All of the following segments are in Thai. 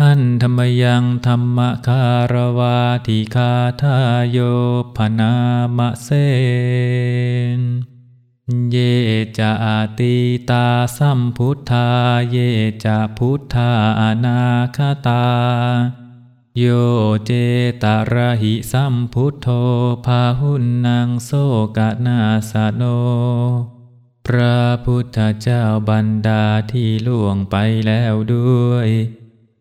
หันธรรมยังธรรมคารวาทิคาทาโยพนามะเสนเยจะอาติตาสัมพุทธา เยจะพุทธาอนาคตา โยเจตระหิสัมพุทโธพาหุนนางโสกนาสโน พระพุทธเจ้าบรรดาที่ล่วงไปแล้วด้วย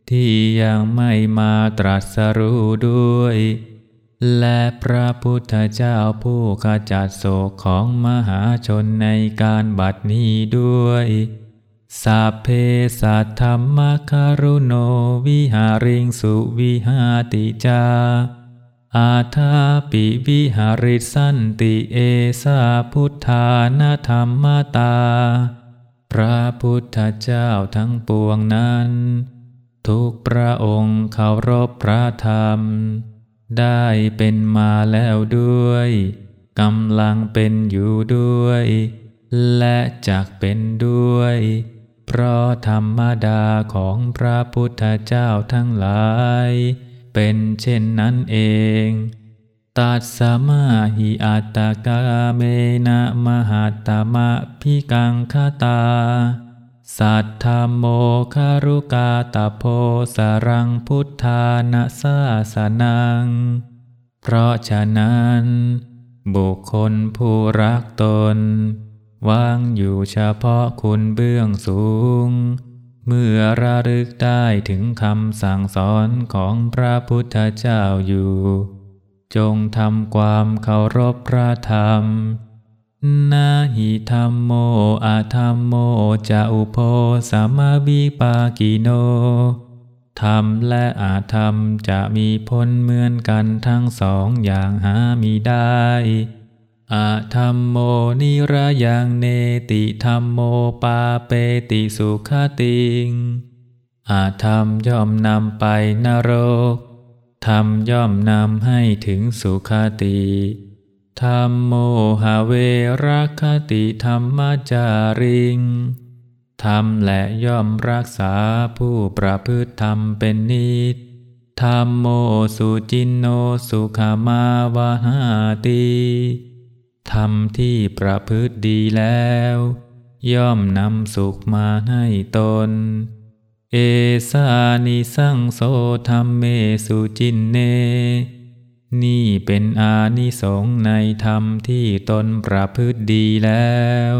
ที่ยังไม่มาตรัสรู้ด้วย และพระพุทธเจ้าผู้ขจัดโศกของมหาชนในการบัดนี้ด้วยสัพเพสัทธรรมคารุโนวิหาริงสุวิหาติจา อาทาปิวิหาริสันติเอสาพุทธานาธรรมตา พระพุทธเจ้าทั้งปวงนั้น ทุกพระองค์เคารพพระธรรม ได้เป็นมาแล้วด้วยกำลังเป็นอยู่ด้วย และจักเป็นด้วย เพราะธรรมดาของพระพุทธเจ้าทั้งหลาย เป็นเช่นนั้นเองตัดสมาหิอัตตกาเมนะมหัตตมะพิกังคตา สัทธโมคารุกาตโพสรังพุทธานาสาสนัง เพราะฉะนั้น บุคคลผู้รักตน วางอยู่เฉพาะคุณเบื้องสูง เมื่อระลึกได้ถึงคำสั่งสอนของพระพุทธเจ้าอยู่ จงทำความเคารพพระธรรม นาหิธรรมโมอาธรรมโมจะอุโพสามาวิปากิโน ธรรมและอาธรรมจะมีพ้นเหมือนกันทั้งสองอย่างหามีได้อาธรรมโมนิระยังเนติธรรมโมปาเปติสุขติง อาธรรมย่อมนำไปนรก ธรรมย่อมนำให้ถึงสุขติ ธรรมโมหเวรัคติธรรมจาริง ธรรมและย่อมรักษาผู้ประพฤติธรรมเป็นนิจธรรมโมสุจินโนสุขามาวาหาติธรรมที่ประพฤติดีแล้ว ย่อมนำสุขมาให้ตน เอสานิสังโสธรรมเมสุจินเน นี่เป็นอานิสงส์ในธรรมที่ตนประพฤติดีแล้ว